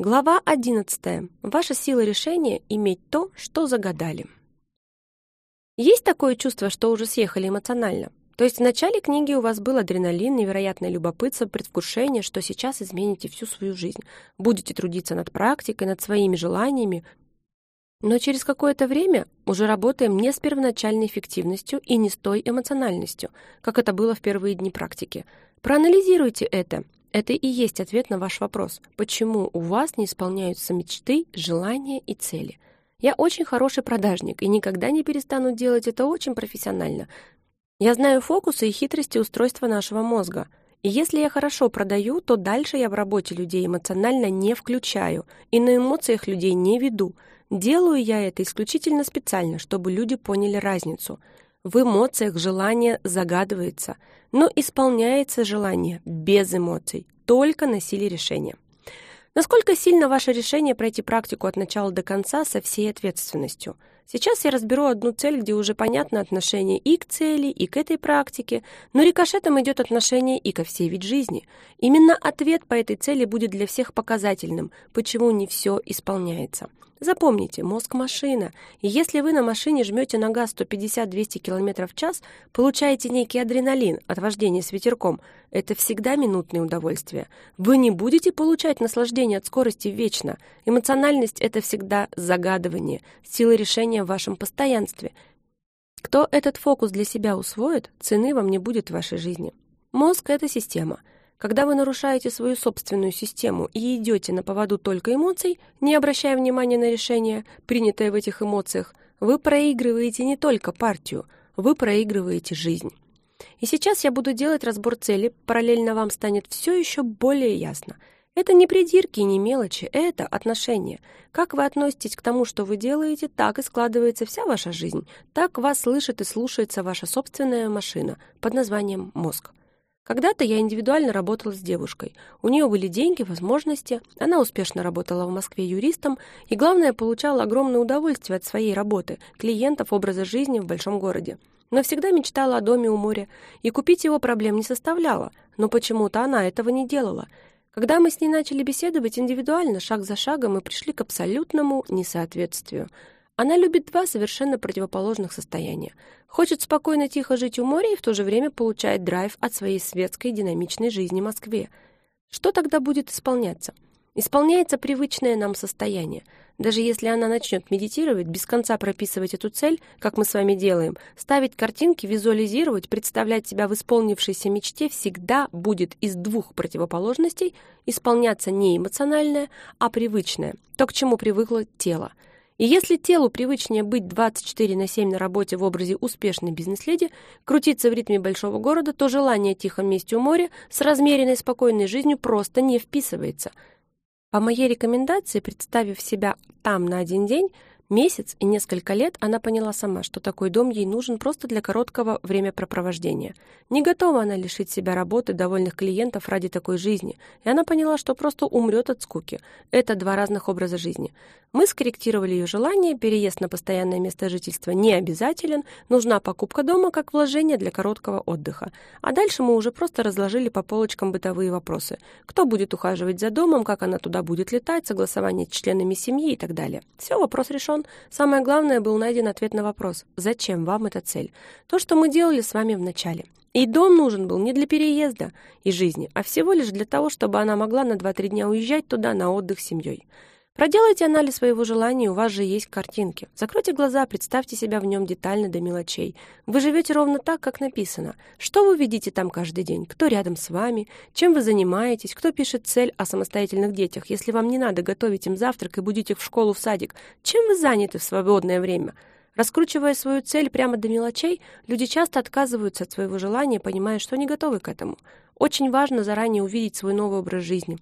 Глава 11. Ваша сила решения – иметь то, что загадали. Есть такое чувство, что уже съехали эмоционально? То есть в начале книги у вас был адреналин, невероятное любопытство, предвкушение, что сейчас измените всю свою жизнь. Будете трудиться над практикой, над своими желаниями. Но через какое-то время уже работаем не с первоначальной эффективностью и не с той эмоциональностью, как это было в первые дни практики. Проанализируйте это это и есть ответ на ваш вопрос, почему у вас не исполняются мечты, желания и цели. Я очень хороший продажник и никогда не перестану делать это очень профессионально. Я знаю фокусы и хитрости устройства нашего мозга. И если я хорошо продаю, то дальше я в работе людей эмоционально не включаю и на эмоциях людей не веду. Делаю я это исключительно специально, чтобы люди поняли разницу – в эмоциях желание загадывается, но исполняется желание без эмоций, только на силе решения. Насколько сильно ваше решение пройти практику от начала до конца со всей ответственностью? Сейчас я разберу одну цель, где уже понятно отношение и к цели, и к этой практике, но рикошетом идет отношение и ко всей вид жизни. Именно ответ по этой цели будет для всех показательным, почему не все исполняется. Запомните, мозг – машина, и если вы на машине жмете на газ 150-200 км в час, получаете некий адреналин от вождения с ветерком. Это всегда минутное удовольствие. Вы не будете получать наслаждение от скорости вечно. Эмоциональность – это всегда загадывание, сила решения в вашем постоянстве. Кто этот фокус для себя усвоит, цены вам не будет в вашей жизни. Мозг – это система – когда вы нарушаете свою собственную систему и идете на поводу только эмоций, не обращая внимания на решение, принятое в этих эмоциях, вы проигрываете не только партию, вы проигрываете жизнь. И сейчас я буду делать разбор цели, параллельно вам станет все еще более ясно. Это не придирки и не мелочи, это отношения. Как вы относитесь к тому, что вы делаете, так и складывается вся ваша жизнь. Так вас слышит и слушается ваша собственная машина под названием мозг. Когда-то я индивидуально работала с девушкой. У нее были деньги, возможности, она успешно работала в Москве юристом и, главное, получала огромное удовольствие от своей работы, клиентов, образа жизни в большом городе. Но всегда мечтала о доме у моря, и купить его проблем не составляло, но почему-то она этого не делала. Когда мы с ней начали беседовать индивидуально, шаг за шагом, мы пришли к абсолютному несоответствию – она любит два совершенно противоположных состояния. Хочет спокойно тихо жить у моря и в то же время получает драйв от своей светской динамичной жизни в Москве. Что тогда будет исполняться? Исполняется привычное нам состояние. Даже если она начнет медитировать, без конца прописывать эту цель, как мы с вами делаем, ставить картинки, визуализировать, представлять себя в исполнившейся мечте, всегда будет из двух противоположностей исполняться не эмоциональное, а привычное, то, к чему привыкло тело – и если телу привычнее быть 24 на 7 на работе в образе успешной бизнес-леди, крутиться в ритме большого города, то желание тихом месте у моря с размеренной спокойной жизнью просто не вписывается. По моей рекомендации, представив себя там на один день, Месяц и несколько лет она поняла сама, что такой дом ей нужен просто для короткого времяпрепровождения. Не готова она лишить себя работы, довольных клиентов ради такой жизни, и она поняла, что просто умрет от скуки. Это два разных образа жизни. Мы скорректировали ее желание, переезд на постоянное место жительства не обязателен, нужна покупка дома как вложение для короткого отдыха. А дальше мы уже просто разложили по полочкам бытовые вопросы. Кто будет ухаживать за домом, как она туда будет летать, согласование с членами семьи и так далее. Все, вопрос решен решен, самое главное был найден ответ на вопрос «Зачем вам эта цель?» То, что мы делали с вами в начале. И дом нужен был не для переезда и жизни, а всего лишь для того, чтобы она могла на 2-3 дня уезжать туда на отдых с семьей. Проделайте анализ своего желания, у вас же есть картинки. Закройте глаза, представьте себя в нем детально до мелочей. Вы живете ровно так, как написано. Что вы видите там каждый день? Кто рядом с вами? Чем вы занимаетесь? Кто пишет цель о самостоятельных детях? Если вам не надо готовить им завтрак и будить их в школу, в садик, чем вы заняты в свободное время? Раскручивая свою цель прямо до мелочей, люди часто отказываются от своего желания, понимая, что не готовы к этому. Очень важно заранее увидеть свой новый образ жизни,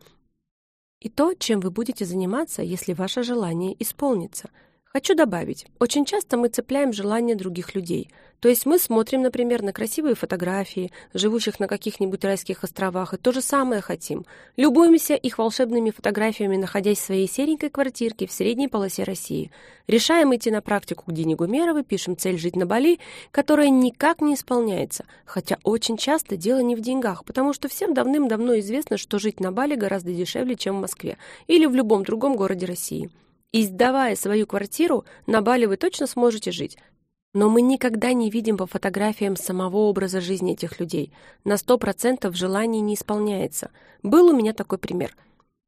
и то, чем вы будете заниматься, если ваше желание исполнится. Хочу добавить, очень часто мы цепляем желания других людей. То есть мы смотрим, например, на красивые фотографии, живущих на каких-нибудь райских островах, и то же самое хотим. Любуемся их волшебными фотографиями, находясь в своей серенькой квартирке в средней полосе России. Решаем идти на практику к Дине Гумеровой, пишем цель жить на Бали, которая никак не исполняется. Хотя очень часто дело не в деньгах, потому что всем давным-давно известно, что жить на Бали гораздо дешевле, чем в Москве или в любом другом городе России. И сдавая свою квартиру, на Бали вы точно сможете жить. Но мы никогда не видим по фотографиям самого образа жизни этих людей. На сто процентов желание не исполняется. Был у меня такой пример.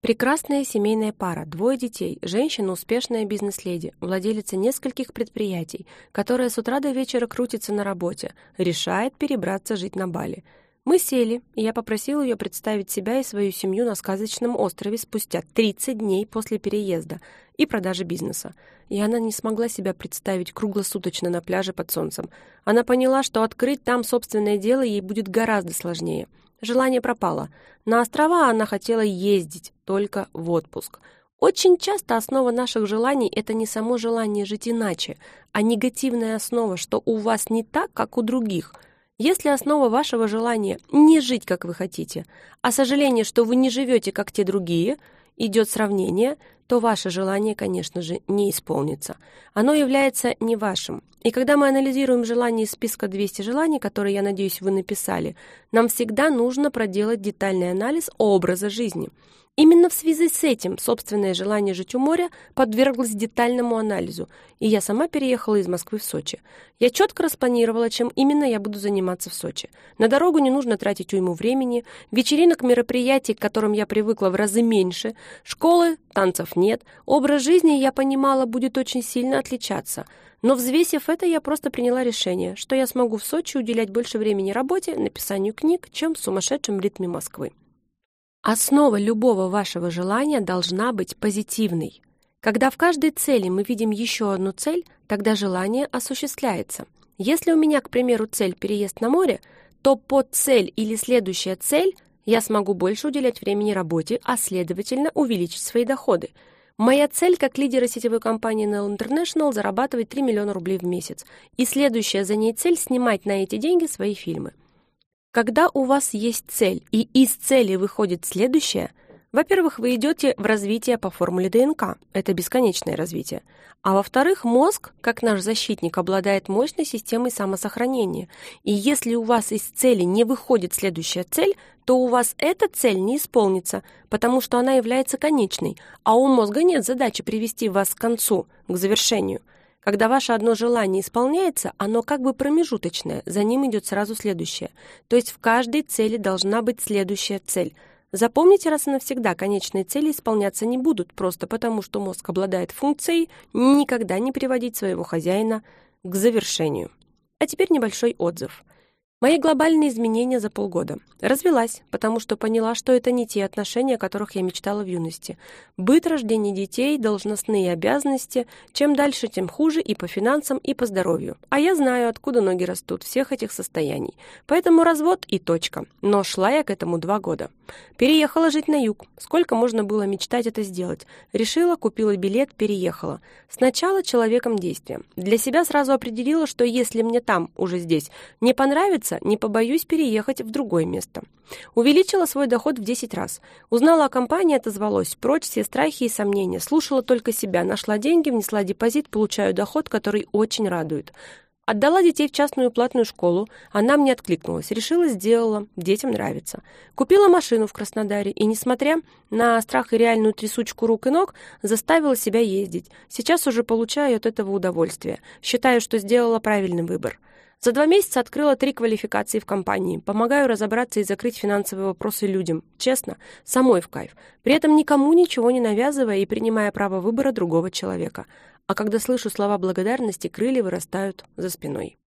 Прекрасная семейная пара, двое детей, женщина успешная бизнес-леди, владелица нескольких предприятий, которая с утра до вечера крутится на работе, решает перебраться жить на Бали – мы сели, и я попросил ее представить себя и свою семью на сказочном острове спустя 30 дней после переезда и продажи бизнеса. И она не смогла себя представить круглосуточно на пляже под солнцем. Она поняла, что открыть там собственное дело ей будет гораздо сложнее. Желание пропало. На острова она хотела ездить, только в отпуск. Очень часто основа наших желаний – это не само желание жить иначе, а негативная основа, что у вас не так, как у других – если основа вашего желания не жить, как вы хотите, а сожаление, что вы не живете, как те другие, идет сравнение, то ваше желание, конечно же, не исполнится. Оно является не вашим. И когда мы анализируем желания из списка 200 желаний, которые, я надеюсь, вы написали, нам всегда нужно проделать детальный анализ образа жизни – Именно в связи с этим собственное желание жить у моря подверглось детальному анализу, и я сама переехала из Москвы в Сочи. Я четко распланировала, чем именно я буду заниматься в Сочи. На дорогу не нужно тратить уйму времени, вечеринок, мероприятий, к которым я привыкла в разы меньше, школы, танцев нет, образ жизни, я понимала, будет очень сильно отличаться. Но взвесив это, я просто приняла решение, что я смогу в Сочи уделять больше времени работе, написанию книг, чем в сумасшедшем ритме Москвы. Основа любого вашего желания должна быть позитивной. Когда в каждой цели мы видим еще одну цель, тогда желание осуществляется. Если у меня, к примеру, цель переезд на море, то под цель или следующая цель я смогу больше уделять времени работе, а следовательно увеличить свои доходы. Моя цель как лидера сетевой компании Nell International зарабатывать 3 миллиона рублей в месяц. И следующая за ней цель снимать на эти деньги свои фильмы. Когда у вас есть цель, и из цели выходит следующее, во-первых, вы идете в развитие по формуле ДНК, это бесконечное развитие. А во-вторых, мозг, как наш защитник, обладает мощной системой самосохранения. И если у вас из цели не выходит следующая цель, то у вас эта цель не исполнится, потому что она является конечной, а у мозга нет задачи привести вас к концу, к завершению – когда ваше одно желание исполняется, оно как бы промежуточное, за ним идет сразу следующее. То есть в каждой цели должна быть следующая цель. Запомните раз и навсегда, конечные цели исполняться не будут, просто потому что мозг обладает функцией никогда не приводить своего хозяина к завершению. А теперь небольшой отзыв. Мои глобальные изменения за полгода. Развелась, потому что поняла, что это не те отношения, о которых я мечтала в юности. Быт, рождение детей, должностные обязанности. Чем дальше, тем хуже и по финансам, и по здоровью. А я знаю, откуда ноги растут всех этих состояний. Поэтому развод и точка. Но шла я к этому два года. Переехала жить на юг. Сколько можно было мечтать это сделать? Решила, купила билет, переехала. Сначала человеком действия. Для себя сразу определила, что если мне там, уже здесь, не понравится, не побоюсь переехать в другое место. Увеличила свой доход в 10 раз. Узнала о компании, отозвалась. Прочь все страхи и сомнения. Слушала только себя. Нашла деньги, внесла депозит, получаю доход, который очень радует. Отдала детей в частную платную школу, она мне откликнулась, решила, сделала, детям нравится. Купила машину в Краснодаре и, несмотря на страх и реальную трясучку рук и ног, заставила себя ездить. Сейчас уже получаю от этого удовольствие. Считаю, что сделала правильный выбор. За два месяца открыла три квалификации в компании. Помогаю разобраться и закрыть финансовые вопросы людям. Честно, самой в кайф. При этом никому ничего не навязывая и принимая право выбора другого человека. А когда слышу слова благодарности, крылья вырастают за спиной.